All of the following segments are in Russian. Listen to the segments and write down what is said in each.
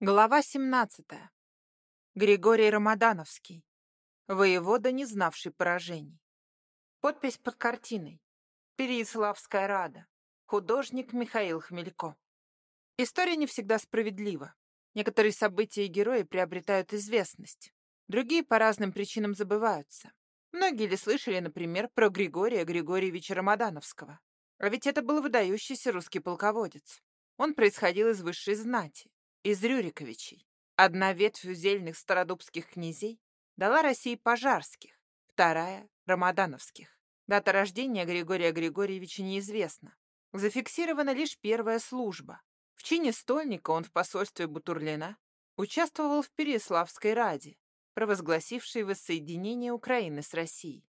Глава 17. Григорий Рамадановский. Воевода, не знавший поражений. Подпись под картиной. Переяславская рада. Художник Михаил Хмелько. История не всегда справедлива. Некоторые события и герои приобретают известность. Другие по разным причинам забываются. Многие ли слышали, например, про Григория Григорьевича Рамадановского? А ведь это был выдающийся русский полководец. Он происходил из высшей знати из Рюриковичей. Одна ветвь узельных стародубских князей дала России пожарских, вторая — рамадановских. Дата рождения Григория Григорьевича неизвестна. Зафиксирована лишь первая служба. В чине стольника он в посольстве Бутурлина участвовал в Переславской Раде, провозгласившей воссоединение Украины с Россией.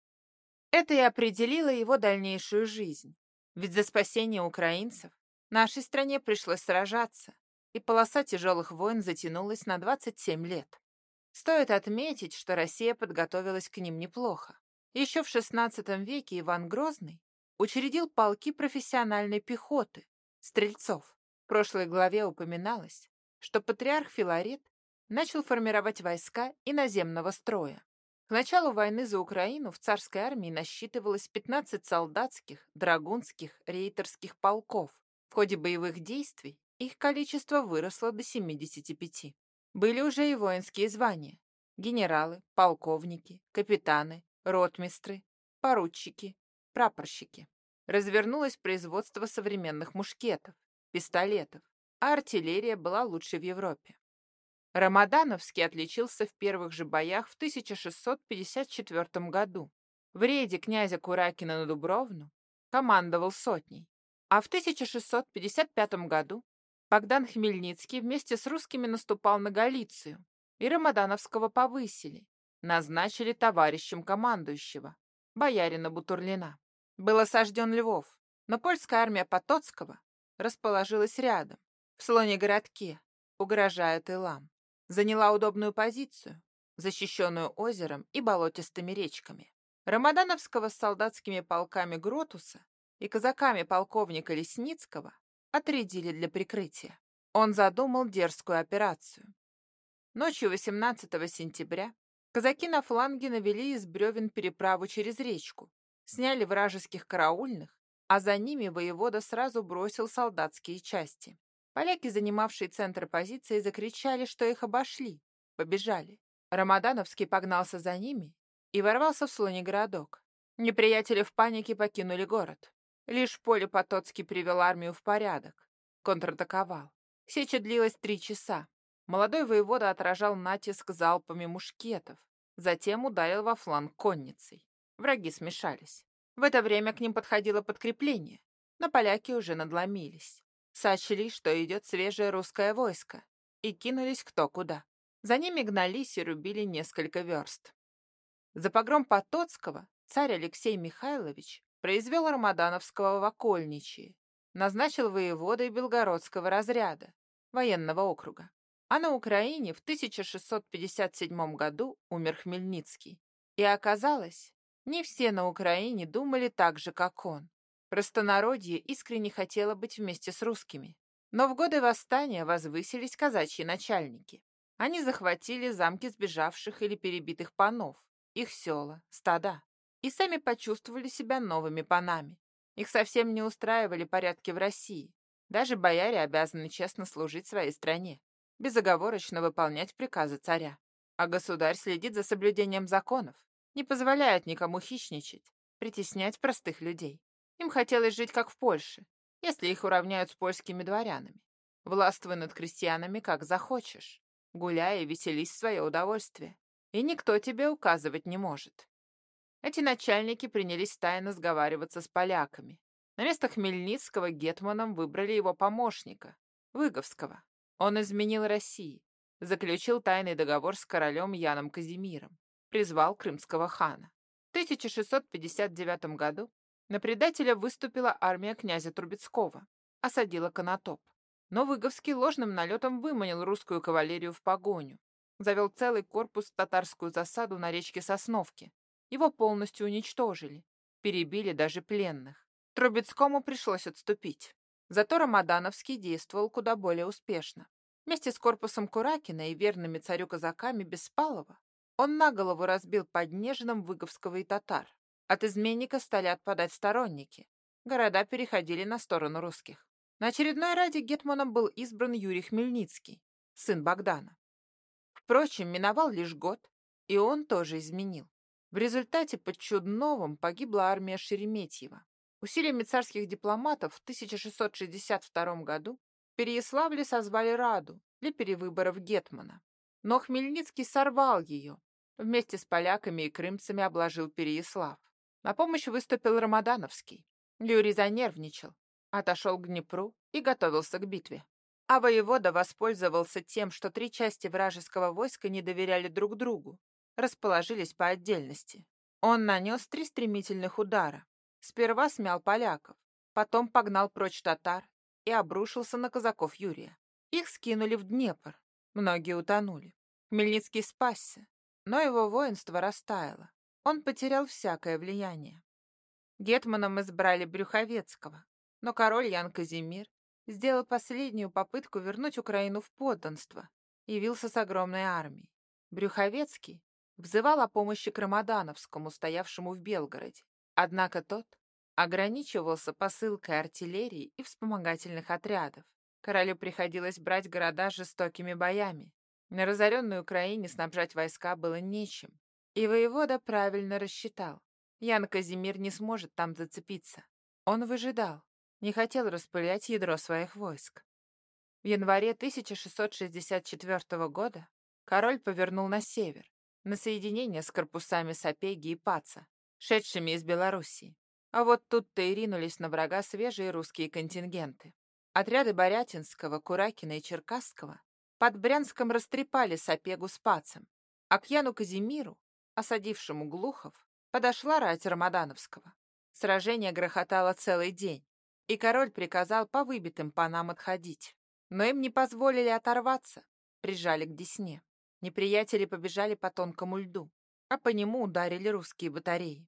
Это и определило его дальнейшую жизнь. Ведь за спасение украинцев нашей стране пришлось сражаться, и полоса тяжелых войн затянулась на 27 лет. Стоит отметить, что Россия подготовилась к ним неплохо. Еще в XVI веке Иван Грозный учредил полки профессиональной пехоты, стрельцов. В прошлой главе упоминалось, что патриарх Филарет начал формировать войска иноземного строя. К началу войны за Украину в царской армии насчитывалось 15 солдатских, драгунских, рейтерских полков. В ходе боевых действий их количество выросло до 75. Были уже и воинские звания. Генералы, полковники, капитаны, ротмистры, поручики, прапорщики. Развернулось производство современных мушкетов, пистолетов, а артиллерия была лучшей в Европе. Рамадановский отличился в первых же боях в 1654 году. В рейде князя Куракина на Дубровну командовал сотней, а в 1655 году Богдан Хмельницкий вместе с русскими наступал на Галицию, и Рамадановского повысили, назначили товарищем командующего, боярина Бутурлина. Был осажден Львов, но польская армия Потоцкого расположилась рядом, в слоне городке, угрожая тылам. Заняла удобную позицию, защищенную озером и болотистыми речками. Рамадановского с солдатскими полками Гротуса и казаками полковника Лесницкого отрядили для прикрытия. Он задумал дерзкую операцию. Ночью 18 сентября казаки на фланге навели из бревен переправу через речку, сняли вражеских караульных, а за ними воевода сразу бросил солдатские части. Поляки, занимавшие центр позиции, закричали, что их обошли, побежали. Рамадановский погнался за ними и ворвался в слоний городок. Неприятели в панике покинули город. Лишь поле Потоцкий привел армию в порядок. Контратаковал. Сеча длилась три часа. Молодой воевода отражал натиск залпами мушкетов. Затем ударил во фланг конницей. Враги смешались. В это время к ним подходило подкрепление, но поляки уже надломились. Сочли, что идет свежее русское войско, и кинулись кто куда. За ними гнались и рубили несколько верст. За погром Потоцкого царь Алексей Михайлович произвел Рамадановского в окольничье, назначил воеводой Белгородского разряда, военного округа. А на Украине в 1657 году умер Хмельницкий. И оказалось, не все на Украине думали так же, как он. Простонародье искренне хотело быть вместе с русскими. Но в годы восстания возвысились казачьи начальники. Они захватили замки сбежавших или перебитых панов, их села, стада и сами почувствовали себя новыми панами. Их совсем не устраивали порядки в России. Даже бояре обязаны честно служить своей стране, безоговорочно выполнять приказы царя. А государь следит за соблюдением законов, не позволяет никому хищничать, притеснять простых людей. Им хотелось жить как в Польше, если их уравняют с польскими дворянами. Властвуй над крестьянами как захочешь, гуляй и веселись в свое удовольствие. И никто тебе указывать не может. Эти начальники принялись тайно сговариваться с поляками. На место Хмельницкого гетманом выбрали его помощника, Выговского. Он изменил России, заключил тайный договор с королем Яном Казимиром, призвал крымского хана. В 1659 году на предателя выступила армия князя Трубецкого, осадила Конотоп. Но Выговский ложным налетом выманил русскую кавалерию в погоню, завел целый корпус в татарскую засаду на речке Сосновке, его полностью уничтожили, перебили даже пленных. Трубецкому пришлось отступить. Зато Рамадановский действовал куда более успешно. Вместе с корпусом Куракина и верными царю казаками Беспалова он на голову разбил под Нежином Выговского и татар. От изменника стали отпадать сторонники. Города переходили на сторону русских. На очередной раде гетманом был избран Юрий Хмельницкий, сын Богдана. Впрочем, миновал лишь год, и он тоже изменил. В результате под Чудновым погибла армия Шереметьева. Усилиями царских дипломатов в 1662 году в Переяславле созвали Раду для перевыборов Гетмана. Но Хмельницкий сорвал ее. Вместе с поляками и крымцами обложил Переяслав. На помощь выступил Рамадановский. Юрий занервничал, отошел к Днепру и готовился к битве. А воевода воспользовался тем, что три части вражеского войска не доверяли друг другу, расположились по отдельности. Он нанес три стремительных удара. Сперва смял поляков, потом погнал прочь татар и обрушился на казаков Юрия. Их скинули в Днепр, многие утонули. Хмельницкий спасся, но его воинство растаяло. Он потерял всякое влияние. Гетманом избрали Брюховецкого, но король Ян Казимир сделал последнюю попытку вернуть Украину в подданство, явился с огромной армией. Брюховецкий взывал о помощи к Рамадановскому, стоявшему в Белгороде. Однако тот ограничивался посылкой артиллерии и вспомогательных отрядов. Королю приходилось брать города жестокими боями. На разоренной Украине снабжать войска было нечем. И воевода правильно рассчитал. Ян Казимир не сможет там зацепиться. Он выжидал, не хотел распылять ядро своих войск. В январе 1664 года король повернул на север, на соединение с корпусами Сапеги и Паца, шедшими из Белоруссии. А вот тут-то и ринулись на врага свежие русские контингенты. Отряды Борятинского, Куракина и Черкасского под Брянском растрепали Сапегу с Пацем, а к Яну Казимиру, осадившему Глухов, подошла рать Рамадановского. Сражение грохотало целый день, и король приказал по выбитым панам отходить. Но им не позволили оторваться, прижали к десне. Неприятели побежали по тонкому льду, а по нему ударили русские батареи.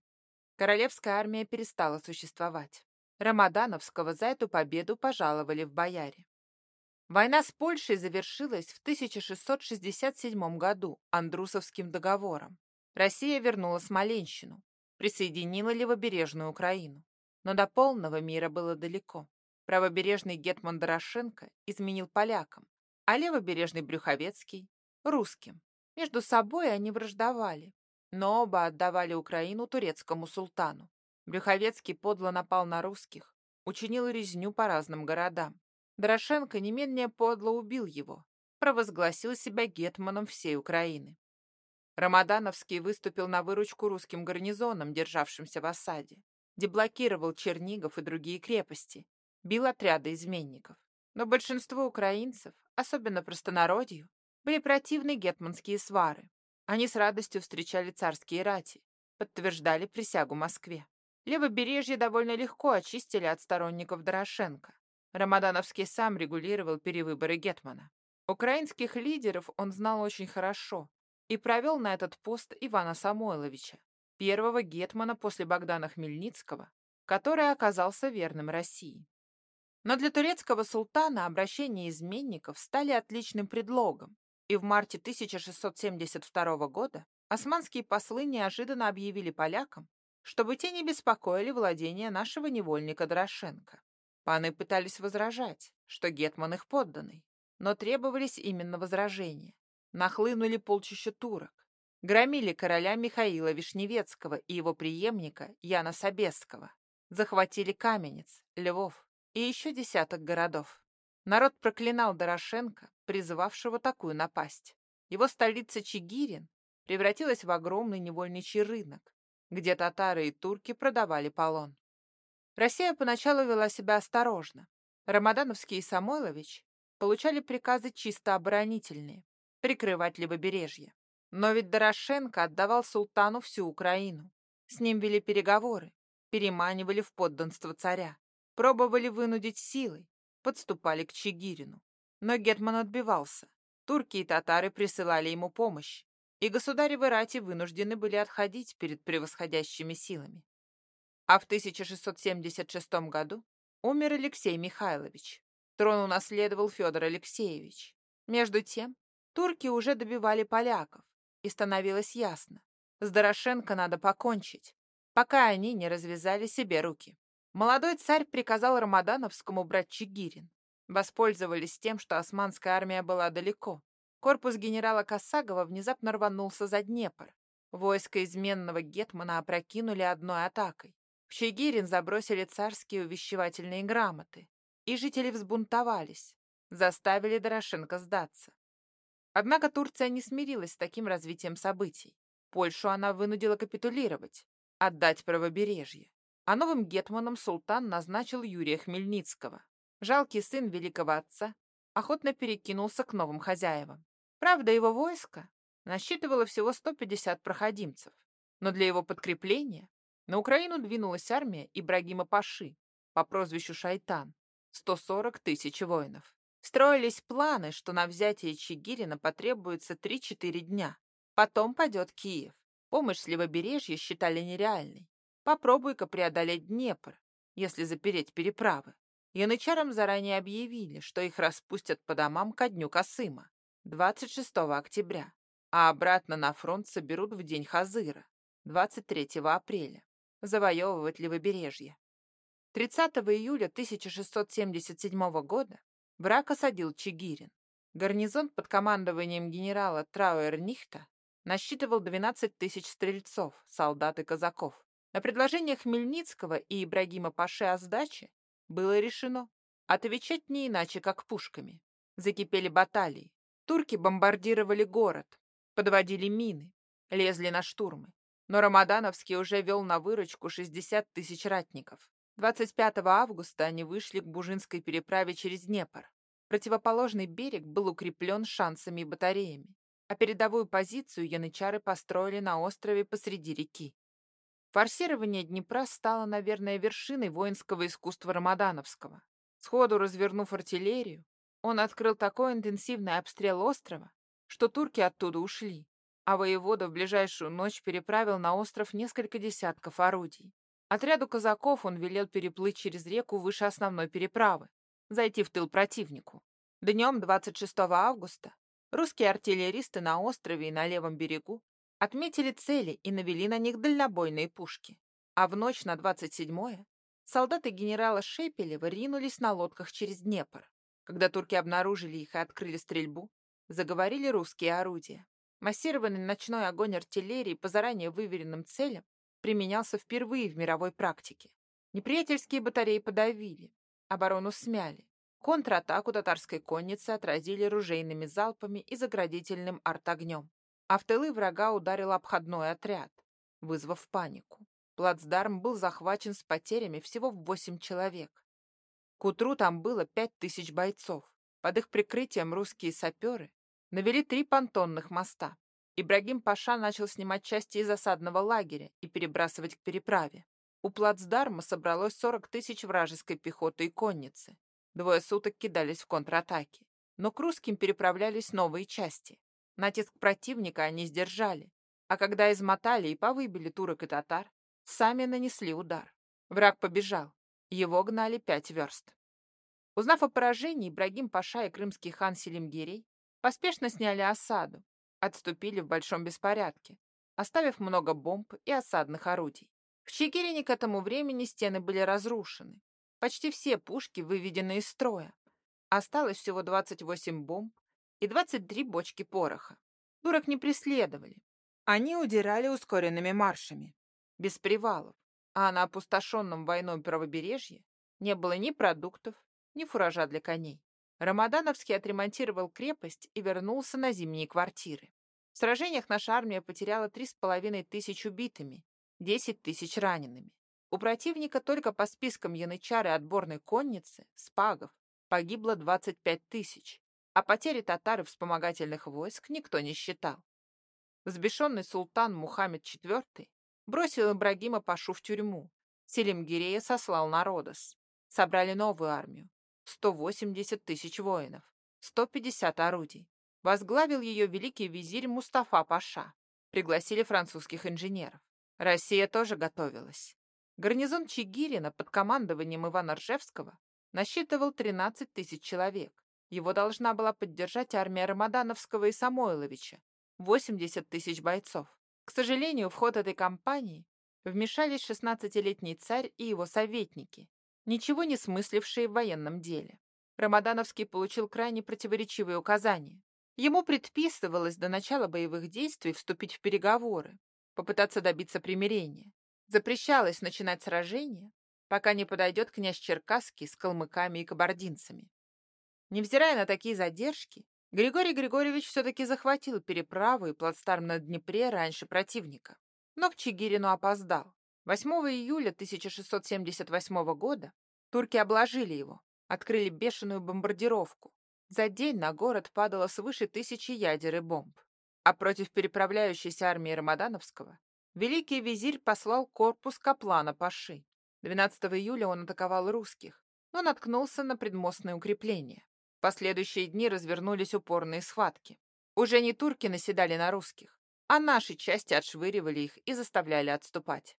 Королевская армия перестала существовать. Рамадановского за эту победу пожаловали в бояре. Война с Польшей завершилась в 1667 году Андрусовским договором. Россия вернула Смоленщину, присоединила левобережную Украину. Но до полного мира было далеко. Правобережный Гетман Дорошенко изменил полякам, а левобережный Брюховецкий русским. Между собой они враждовали, но оба отдавали Украину турецкому султану. Брюховецкий подло напал на русских, учинил резню по разным городам. Дорошенко немедленно подло убил его, провозгласил себя гетманом всей Украины. Рамадановский выступил на выручку русским гарнизонам, державшимся в осаде, деблокировал Чернигов и другие крепости, бил отряды изменников. Но большинству украинцев, особенно простонародью, были противны гетманские свары. Они с радостью встречали царские рати, подтверждали присягу Москве. Левобережье довольно легко очистили от сторонников Дорошенко. Рамадановский сам регулировал перевыборы Гетмана. Украинских лидеров он знал очень хорошо и провел на этот пост Ивана Самойловича, первого гетмана после Богдана Хмельницкого, который оказался верным России. Но для турецкого султана обращение изменников стали отличным предлогом, и в марте 1672 года османские послы неожиданно объявили полякам, чтобы те не беспокоили владения нашего невольника Дорошенко. Паны пытались возражать, что Гетман их подданный, но требовались именно возражения. Нахлынули полчища турок, громили короля Михаила Вишневецкого и его преемника Яна Собесского, захватили Каменец, Львов и еще десяток городов. Народ проклинал Дорошенко, призывавшего такую напасть. Его столица Чигирин превратилась в огромный невольничий рынок, где татары и турки продавали полон. Россия поначалу вела себя осторожно. Рамадановский и Самойлович получали приказы чисто оборонительные, прикрывать левобережье. Но ведь Дорошенко отдавал султану всю Украину. С ним вели переговоры, переманивали в подданство царя, пробовали вынудить силой, подступали к Чигирину. Но Гетман отбивался. Турки и татары присылали ему помощь, и государевы рати вынуждены были отходить перед превосходящими силами. А в 1676 году умер Алексей Михайлович. Трон унаследовал Федор Алексеевич. Между тем, турки уже добивали поляков, и становилось ясно, с Дорошенко надо покончить, пока они не развязали себе руки. Молодой царь приказал Рамадановскому брать Чигирин. Воспользовались тем, что османская армия была далеко. Корпус генерала Косагова внезапно рванулся за Днепр. Войско изменного гетмана опрокинули одной атакой. В Чигирин забросили царские увещевательные грамоты. И жители взбунтовались, заставили Дорошенко сдаться. Однако Турция не смирилась с таким развитием событий. Польшу она вынудила капитулировать, отдать правобережье. А новым гетманом султан назначил Юрия Хмельницкого. Жалкий сын великого отца охотно перекинулся к новым хозяевам. Правда, его войско насчитывало всего 150 проходимцев, но для его подкрепления на Украину двинулась армия Ибрагима Паши по прозвищу Шайтан, 140 тысяч воинов. Строились планы, что на взятие Чигирина потребуется 3-4 дня. Потом пойдет Киев. Помощь с левобережья считали нереальной. Попробуй-ка преодолеть Днепр, если запереть переправы. Янычарам заранее объявили, что их распустят по домам ко дню Косыма, 26 октября, а обратно на фронт соберут в день Хазыра, 23 апреля, завоевывать левобережье. 30 июля 1677 года враг осадил Чигирин. Гарнизон под командованием генерала Трауэр-Нихта насчитывал 12 тысяч стрельцов, солдат и казаков. На предложение Хмельницкого и Ибрагима Паши о сдаче было решено отвечать не иначе, как пушками. Закипели баталии. Турки бомбардировали город, подводили мины, лезли на штурмы. Но Рамадановский уже вел на выручку 60 тысяч ратников. 25 августа они вышли к Бужинской переправе через Днепр. Противоположный берег был укреплен шансами и батареями а передовую позицию янычары построили на острове посреди реки. Форсирование Днепра стало, наверное, вершиной воинского искусства Рамадановского. Сходу развернув артиллерию, он открыл такой интенсивный обстрел острова, что турки оттуда ушли, а воевода в ближайшую ночь переправил на остров несколько десятков орудий. Отряду казаков он велел переплыть через реку выше основной переправы, зайти в тыл противнику. Днем 26 августа Русские артиллеристы на острове и на левом берегу отметили цели и навели на них дальнобойные пушки. А в ночь на 27-е солдаты генерала Шепелева ринулись на лодках через Днепр. Когда турки обнаружили их и открыли стрельбу, заговорили русские орудия. Массированный ночной огонь артиллерии по заранее выверенным целям применялся впервые в мировой практике. Неприятельские батареи подавили, оборону смяли, Контратаку татарской конницы отразили ружейными залпами и заградительным артогнем. А в тылы врага ударил обходной отряд, вызвав панику. Плацдарм был захвачен с потерями всего в восемь человек. К утру там было пять тысяч бойцов. Под их прикрытием русские саперы навели три понтонных моста. Ибрагим Паша начал снимать части из осадного лагеря и перебрасывать к переправе. У плацдарма собралось 40 тысяч вражеской пехоты и конницы. Двое суток кидались в контратаки. Но к русским переправлялись новые части. Натиск противника они сдержали. А когда измотали и повыбили турок и татар, сами нанесли удар. Враг побежал. Его гнали пять верст. Узнав о поражении, Ибрагим Паша и крымский хан Селимгирей поспешно сняли осаду, отступили в большом беспорядке, оставив много бомб и осадных орудий. В Чигирине к этому времени стены были разрушены, Почти все пушки выведены из строя. Осталось всего 28 бомб и 23 бочки пороха. Турок не преследовали. Они удирали ускоренными маршами, без привалов, а на опустошенном войной правобережье не было ни продуктов, ни фуража для коней. Рамадановский отремонтировал крепость и вернулся на зимние квартиры. В сражениях наша армия потеряла три с половиной тысяч убитыми, 10 тысяч ранеными. У противника только по спискам янычары отборной конницы, спагов, погибло 25 тысяч, а потери татар вспомогательных войск никто не считал. Взбешенный султан Мухаммед IV бросил Ибрагима Пашу в тюрьму. Селимгирея сослал на Родос. Собрали новую армию. 180 тысяч воинов, 150 орудий. Возглавил ее великий визирь Мустафа Паша. Пригласили французских инженеров. Россия тоже готовилась. Гарнизон Чигирина под командованием Ивана Ржевского насчитывал 13 тысяч человек. Его должна была поддержать армия Рамадановского и Самойловича, 80 тысяч бойцов. К сожалению, в ход этой кампании вмешались 16-летний царь и его советники, ничего не смыслившие в военном деле. Рамадановский получил крайне противоречивые указания. Ему предписывалось до начала боевых действий вступить в переговоры, попытаться добиться примирения. Запрещалось начинать сражение, пока не подойдет князь Черкасский с калмыками и кабардинцами. Невзирая на такие задержки, Григорий Григорьевич все-таки захватил переправу и плацдарм на Днепре раньше противника, но к Чигирину опоздал. 8 июля 1678 года турки обложили его, открыли бешеную бомбардировку. За день на город падало свыше тысячи ядер и бомб. А против переправляющейся армии Рамадановского великий визирь послал корпус Каплана Паши. 12 июля он атаковал русских, но наткнулся на предмостные укрепления. Последующие дни развернулись упорные схватки. Уже не турки наседали на русских, а наши части отшвыривали их и заставляли отступать.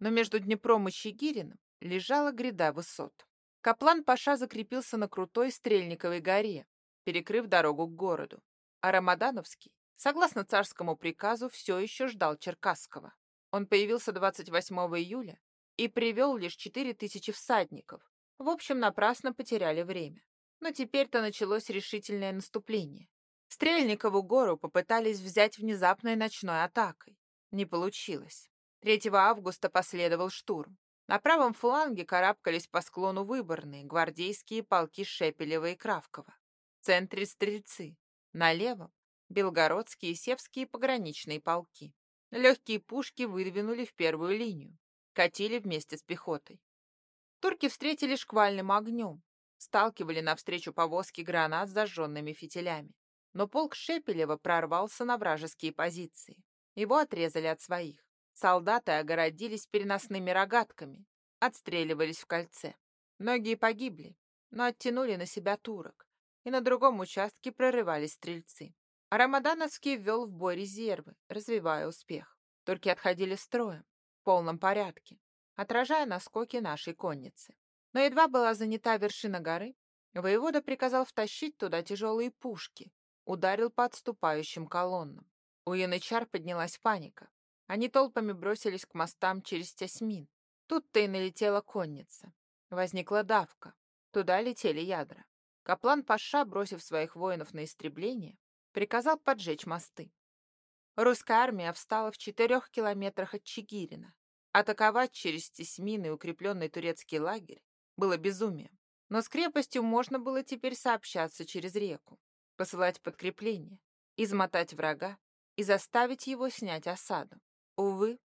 Но между Днепром и Щегириным лежала гряда высот. Каплан Паша закрепился на крутой Стрельниковой горе, перекрыв дорогу к городу. А Рамадановский, согласно царскому приказу, все еще ждал Черкасского. Он появился 28 июля и привел лишь 4000 всадников. В общем, напрасно потеряли время. Но теперь-то началось решительное наступление. Стрельникову гору попытались взять внезапной ночной атакой. Не получилось. 3 августа последовал штурм. На правом фланге карабкались по склону выборные гвардейские полки Шепелева и Кравкова. В центре стрельцы. На левом — белгородские и севские пограничные полки. Легкие пушки выдвинули в первую линию. Катили вместе с пехотой. Турки встретили шквальным огнем. Сталкивали навстречу повозки гранат с зажженными фитилями. Но полк Шепелева прорвался на вражеские позиции. Его отрезали от своих. Солдаты огородились переносными рогатками, отстреливались в кольце. Многие погибли, но оттянули на себя турок, и на другом участке прорывались стрельцы. А Рамадановский ввел в бой резервы, развивая успех. Турки отходили строем, в полном порядке, отражая наскоки нашей конницы. Но едва была занята вершина горы, воевода приказал втащить туда тяжелые пушки, ударил по отступающим колоннам. У янычар поднялась паника. Они толпами бросились к мостам через Тясмин. Тут-то и налетела конница. Возникла давка. Туда летели ядра. Каплан-паша, бросив своих воинов на истребление, приказал поджечь мосты. Русская армия встала в четырех километрах от Чигирина. Атаковать через Тесмин и укрепленный турецкий лагерь было безумием. Но с крепостью можно было теперь сообщаться через реку, посылать подкрепление, измотать врага и заставить его снять осаду. Увы,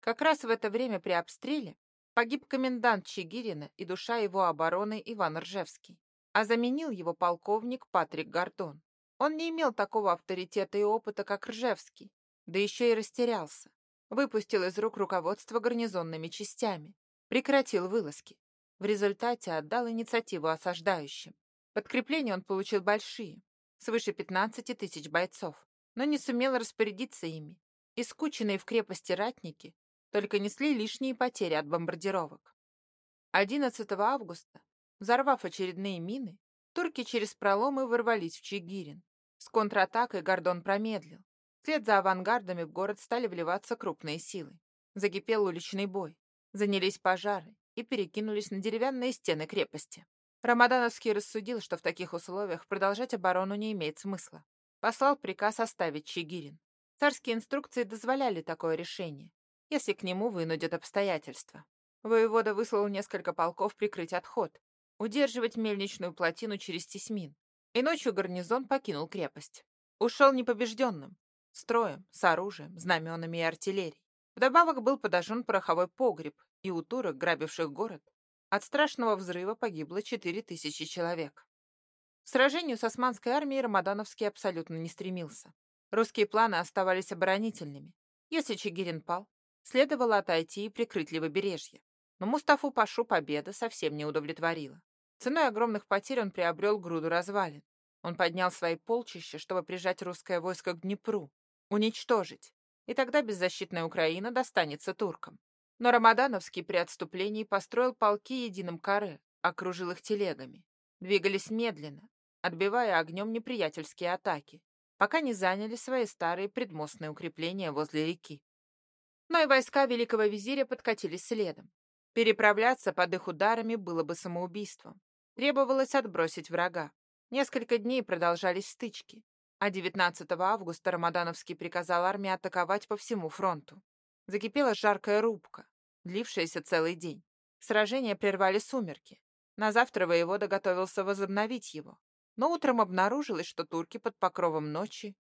как раз в это время при обстреле погиб комендант Чигирина и душа его обороны Иван Ржевский, а заменил его полковник Патрик Гордон. Он не имел такого авторитета и опыта, как Ржевский, да еще и растерялся. Выпустил из рук руководство гарнизонными частями, прекратил вылазки. В результате отдал инициативу осаждающим. Подкрепление он получил большие, свыше 15 тысяч бойцов, но не сумел распорядиться ими и скученные в крепости ратники только несли лишние потери от бомбардировок. 11 августа, взорвав очередные мины, турки через проломы ворвались в Чигирин. С контратакой Гордон промедлил. Вслед за авангардами в город стали вливаться крупные силы. Закипел уличный бой. Занялись пожары и перекинулись на деревянные стены крепости. Рамадановский рассудил, что в таких условиях продолжать оборону не имеет смысла. Послал приказ оставить Чигирин. Царские инструкции дозволяли такое решение, если к нему вынудят обстоятельства. Воевода выслал несколько полков прикрыть отход, удерживать мельничную плотину через Тесмин, и ночью гарнизон покинул крепость. Ушел непобежденным, строем, с оружием, знаменами и артиллерией. Вдобавок был подожжен пороховой погреб, и у турок, грабивших город, от страшного взрыва погибло четыре тысячи человек. В сражению с османской армией Рамадановский абсолютно не стремился. Русские планы оставались оборонительными. Если Чигирин пал, следовало отойти и прикрыть левобережье. Но Мустафу Пашу победа совсем не удовлетворила. Ценой огромных потерь он приобрел груду развалин. Он поднял свои полчища, чтобы прижать русское войско к Днепру, уничтожить, и тогда беззащитная Украина достанется туркам. Но Рамадановский при отступлении построил полки единым каре, окружил их телегами. Двигались медленно, отбивая огнем неприятельские атаки, пока не заняли свои старые предмостные укрепления возле реки. Но и войска великого визиря подкатились следом. Переправляться под их ударами было бы самоубийством. Требовалось отбросить врага. Несколько дней продолжались стычки, а 19 августа Рамадановский приказал армии атаковать по всему фронту. Закипела жаркая рубка, длившаяся целый день. Сражение прервали сумерки. На завтра воевода готовился возобновить его. Но утром обнаружилось, что турки под покровом ночи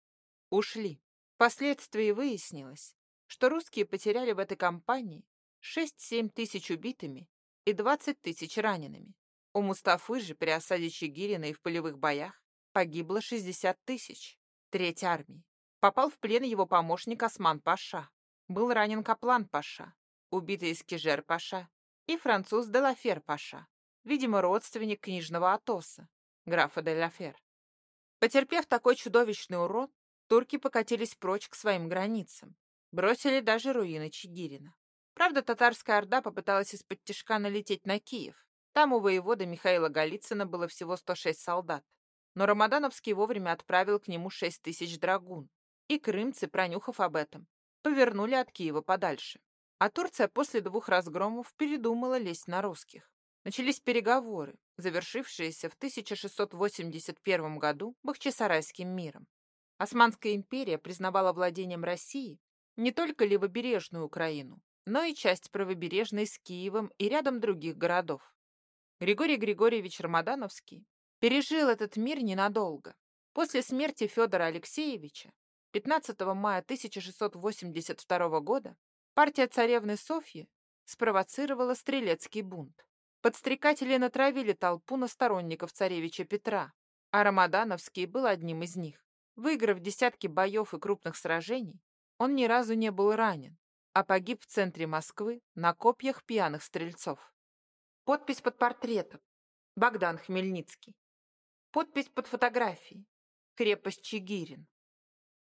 ушли. Впоследствии выяснилось, что русские потеряли в этой кампании 6-7 тысяч убитыми и 20 тысяч ранеными. У Мустафы же при осаде Чигирина и в полевых боях погибло 60 тысяч. Треть армии. Попал в плен его помощник Осман Паша. Был ранен Каплан Паша, убитый Искижер Паша и француз Делафер Паша, видимо, родственник книжного Атоса, графа Делафер. Потерпев такой чудовищный урон, турки покатились прочь к своим границам, Бросили даже руины Чигирина. Правда, татарская орда попыталась из-под тяжка налететь на Киев. Там у воевода Михаила Голицына было всего 106 солдат. Но Рамадановский вовремя отправил к нему 6 тысяч драгун. И крымцы, пронюхав об этом, повернули от Киева подальше. А Турция после двух разгромов передумала лезть на русских. Начались переговоры, завершившиеся в 1681 году Бахчисарайским миром. Османская империя признавала владением России не только левобережную Украину, но и часть правобережной с Киевом и рядом других городов. Григорий Григорьевич Рамадановский пережил этот мир ненадолго. После смерти Федора Алексеевича 15 мая 1682 года партия царевны Софьи спровоцировала стрелецкий бунт. Подстрекатели натравили толпу на сторонников царевича Петра, а Рамадановский был одним из них. Выиграв десятки боев и крупных сражений, он ни разу не был ранен, а погиб в центре Москвы на копьях пьяных стрельцов. Подпись под портретом. Богдан Хмельницкий. Подпись под фотографией. Крепость Чигирин.